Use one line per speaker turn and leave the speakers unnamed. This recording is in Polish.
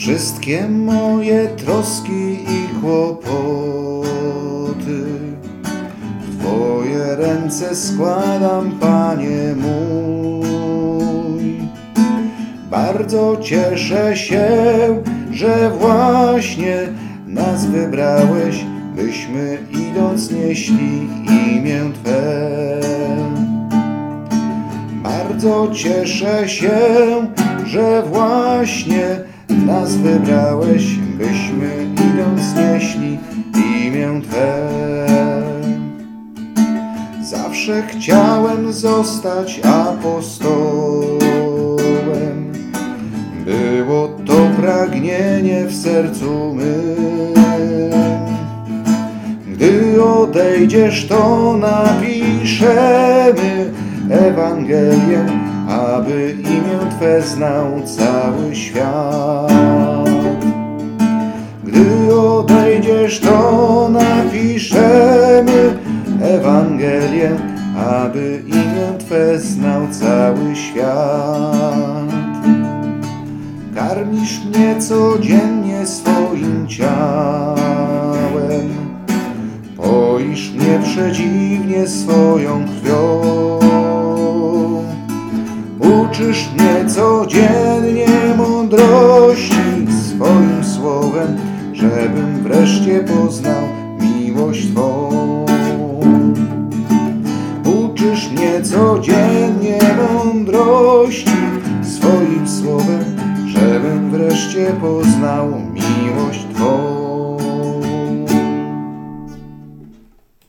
wszystkie moje troski i kłopoty. W Twoje ręce składam, Panie mój. Bardzo cieszę się, że właśnie nas wybrałeś, byśmy idąc nieśli imię Twe. Bardzo cieszę się, że właśnie nas wybrałeś, byśmy idąc nieśli imię Twe. Zawsze chciałem zostać apostołem. Było to pragnienie w sercu mym. Gdy odejdziesz, to napiszemy Ewangelię, aby imię Twe znał cały świat. Gdy odejdziesz, to napiszemy Ewangelię, aby imię Twe znał cały świat. Karmisz mnie codziennie swoim ciałem, poisz mnie przedziwnie swoją krwią. Uczysz mnie codziennie mądrości swoim słowem, żebym wreszcie poznał miłość Twą. Uczysz mnie codziennie mądrości swoim słowem, żebym wreszcie poznał miłość